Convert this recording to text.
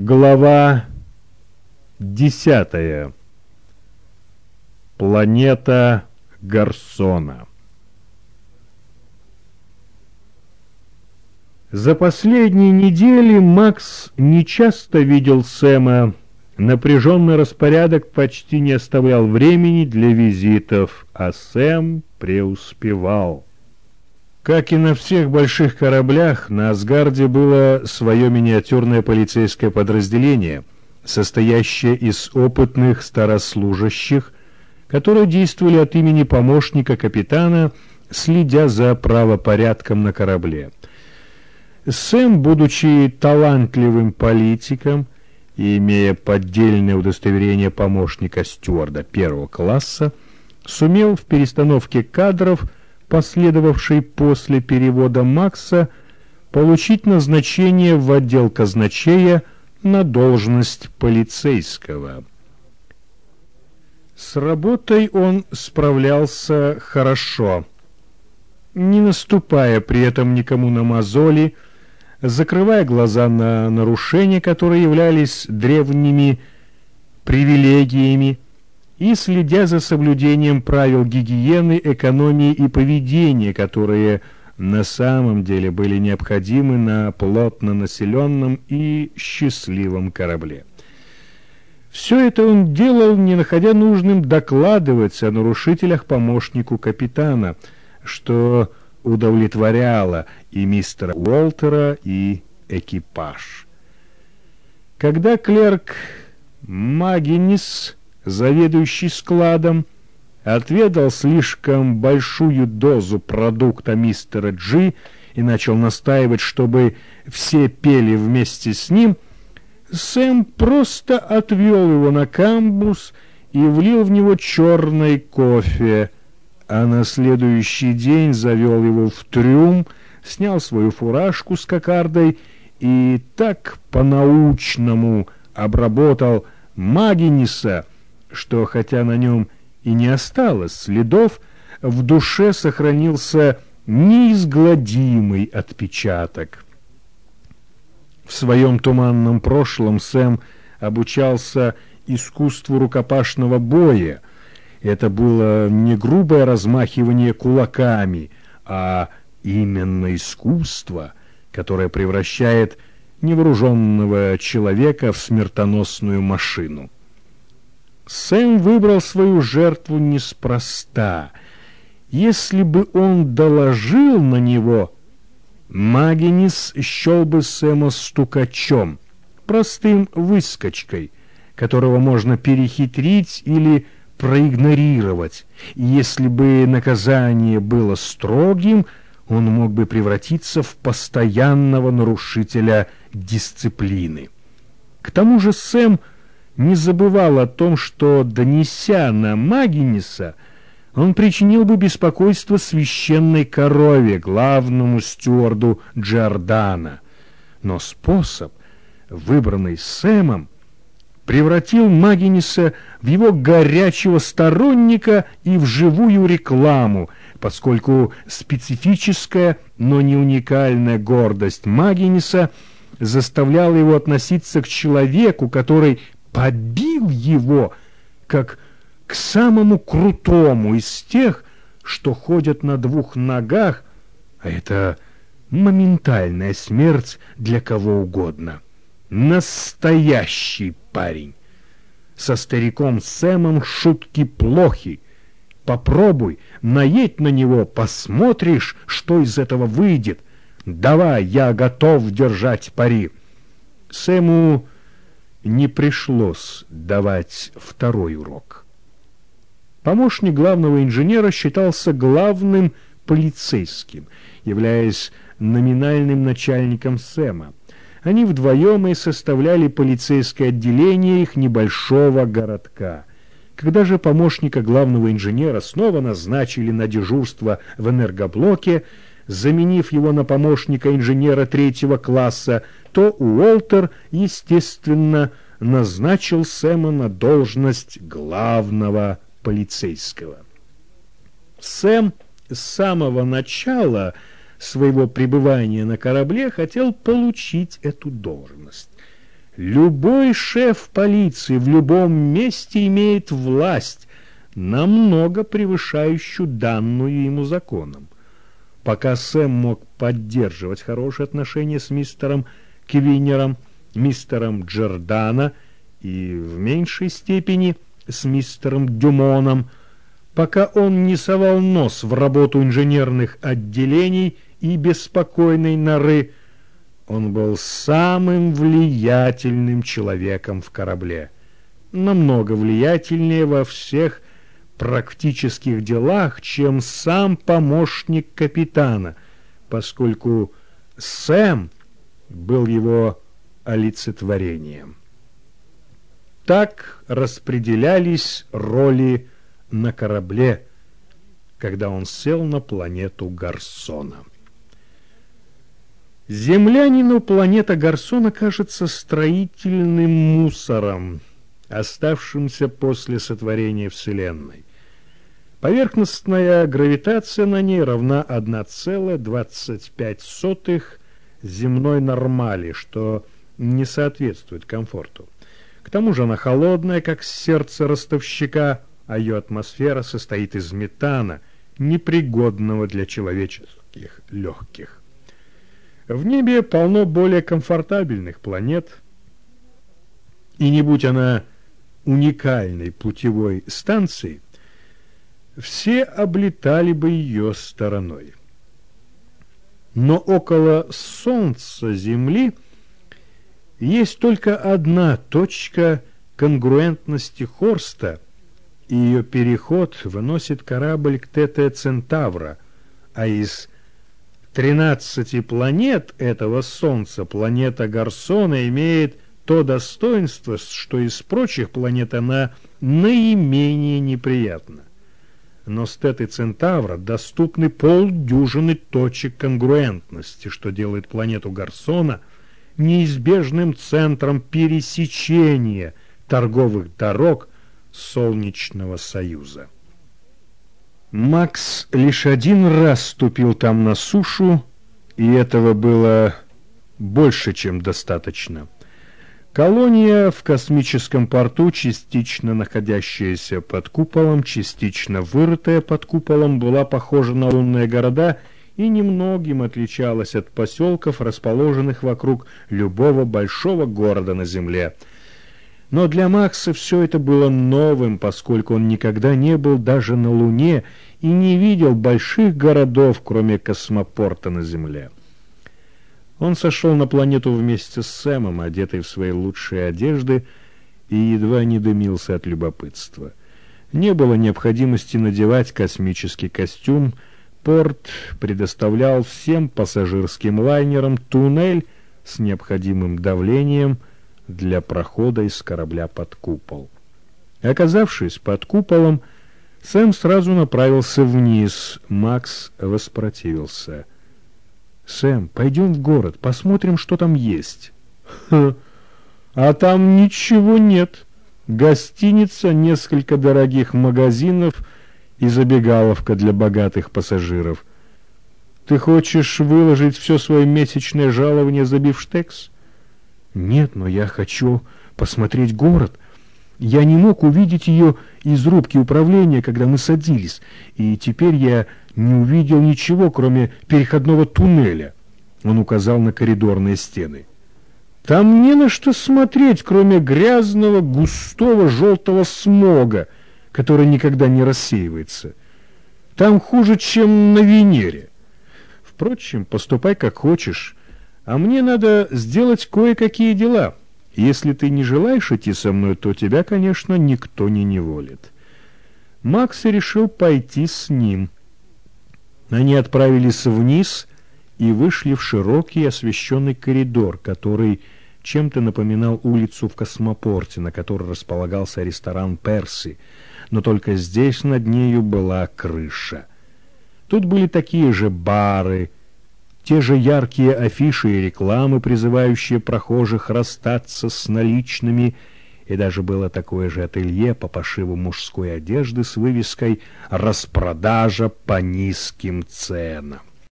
Глава десятая. Планета Гарсона. За последние недели Макс нечасто видел Сэма. Напряженный распорядок почти не оставлял времени для визитов, а Сэм преуспевал. Как и на всех больших кораблях, на Асгарде было свое миниатюрное полицейское подразделение, состоящее из опытных старослужащих, которые действовали от имени помощника капитана, следя за правопорядком на корабле. Сэм, будучи талантливым политиком и имея поддельное удостоверение помощника стюарда первого класса, сумел в перестановке кадров – последовавшей после перевода Макса, получить назначение в отдел казначея на должность полицейского. С работой он справлялся хорошо, не наступая при этом никому на мозоли, закрывая глаза на нарушения, которые являлись древними привилегиями, и следя за соблюдением правил гигиены, экономии и поведения, которые на самом деле были необходимы на плотно населенном и счастливом корабле. Все это он делал, не находя нужным докладывать о нарушителях помощнику капитана, что удовлетворяло и мистера Уолтера, и экипаж. Когда клерк Магинис заведующий складом, отведал слишком большую дозу продукта мистера Джи и начал настаивать, чтобы все пели вместе с ним, Сэм просто отвел его на камбус и влил в него черный кофе, а на следующий день завел его в трюм, снял свою фуражку с кокардой и так по-научному обработал Магиниса, что, хотя на нем и не осталось следов, в душе сохранился неизгладимый отпечаток. В своем туманном прошлом Сэм обучался искусству рукопашного боя. Это было не грубое размахивание кулаками, а именно искусство, которое превращает невооруженного человека в смертоносную машину. Сэм выбрал свою жертву неспроста. Если бы он доложил на него, Магинис счел бы Сэма стукачом, простым выскочкой, которого можно перехитрить или проигнорировать. Если бы наказание было строгим, он мог бы превратиться в постоянного нарушителя дисциплины. К тому же Сэм – не забывал о том, что, донеся на Магиниса, он причинил бы беспокойство священной корове, главному стюарду Джордана. Но способ, выбранный Сэмом, превратил Магиниса в его горячего сторонника и в живую рекламу, поскольку специфическая, но не уникальная гордость Магиниса заставляла его относиться к человеку, который побил его, как к самому крутому из тех, что ходят на двух ногах, а это моментальная смерть для кого угодно. Настоящий парень. Со стариком Сэмом шутки плохи. Попробуй, наедь на него, посмотришь, что из этого выйдет. Давай, я готов держать пари. Сэму не пришлось давать второй урок. Помощник главного инженера считался главным полицейским, являясь номинальным начальником Сэма. Они вдвоем и составляли полицейское отделение их небольшого городка. Когда же помощника главного инженера снова назначили на дежурство в энергоблоке, заменив его на помощника инженера третьего класса, то Уолтер, естественно, назначил Сэма на должность главного полицейского. Сэм с самого начала своего пребывания на корабле хотел получить эту должность. Любой шеф полиции в любом месте имеет власть, намного превышающую данную ему законом. Пока Сэм мог поддерживать хорошие отношения с мистером Квинером, мистером Джордана и в меньшей степени с мистером Дюмоном, пока он не совал нос в работу инженерных отделений и беспокойной норы, он был самым влиятельным человеком в корабле. Намного влиятельнее во всех практических делах, чем сам помощник капитана, поскольку Сэм был его олицетворением. Так распределялись роли на корабле, когда он сел на планету Гарсона. Землянину планета Гарсона кажется строительным мусором, оставшимся после сотворения Вселенной. Поверхностная гравитация на ней равна 1,25 земной нормали, что не соответствует комфорту. К тому же она холодная, как сердце ростовщика, а ее атмосфера состоит из метана, непригодного для человеческих легких. В небе полно более комфортабельных планет, и не будь она уникальной путевой станцией, все облетали бы ее стороной. Но около Солнца Земли есть только одна точка конгруентности Хорста, и ее переход выносит корабль к ТТ Центавра, а из 13 планет этого Солнца планета Гарсона имеет то достоинство, что из прочих планет она наименее неприятна. Но с Теты Центавра доступны полдюжины точек конгруентности, что делает планету Гарсона неизбежным центром пересечения торговых дорог Солнечного Союза. Макс лишь один раз ступил там на сушу, и этого было больше, чем достаточно. Колония в космическом порту, частично находящаяся под куполом, частично вырытая под куполом, была похожа на лунные города и немногим отличалась от поселков, расположенных вокруг любого большого города на Земле – но для Макса все это было новым, поскольку он никогда не был даже на Луне и не видел больших городов, кроме космопорта на Земле. Он сошел на планету вместе с Сэмом, одетый в свои лучшие одежды, и едва не дымился от любопытства. Не было необходимости надевать космический костюм. Порт предоставлял всем пассажирским лайнерам туннель с необходимым давлением – для прохода из корабля под купол. Оказавшись под куполом, Сэм сразу направился вниз. Макс воспротивился. «Сэм, пойдем в город, посмотрим, что там есть». «Ха, а там ничего нет. Гостиница, несколько дорогих магазинов и забегаловка для богатых пассажиров. Ты хочешь выложить все свое месячное жалование за бифштекс?» Нет, но я хочу посмотреть город. Я не мог увидеть ее из рубки управления, когда мы садились, и теперь я не увидел ничего, кроме переходного туннеля. Он указал на коридорные стены. Там не на что смотреть, кроме грязного, густого, желтого смога, который никогда не рассеивается. Там хуже, чем на Венере. Впрочем, поступай как хочешь. А мне надо сделать кое-какие дела. Если ты не желаешь идти со мной, то тебя, конечно, никто не неволит. Макс решил пойти с ним. Они отправились вниз и вышли в широкий освещенный коридор, который чем-то напоминал улицу в космопорте, на которой располагался ресторан «Перси», но только здесь над нею была крыша. Тут были такие же бары, те же яркие афиши и рекламы, призывающие прохожих расстаться с наличными, и даже было такое же ателье по пошиву мужской одежды с вывеской «Распродажа по низким ценам».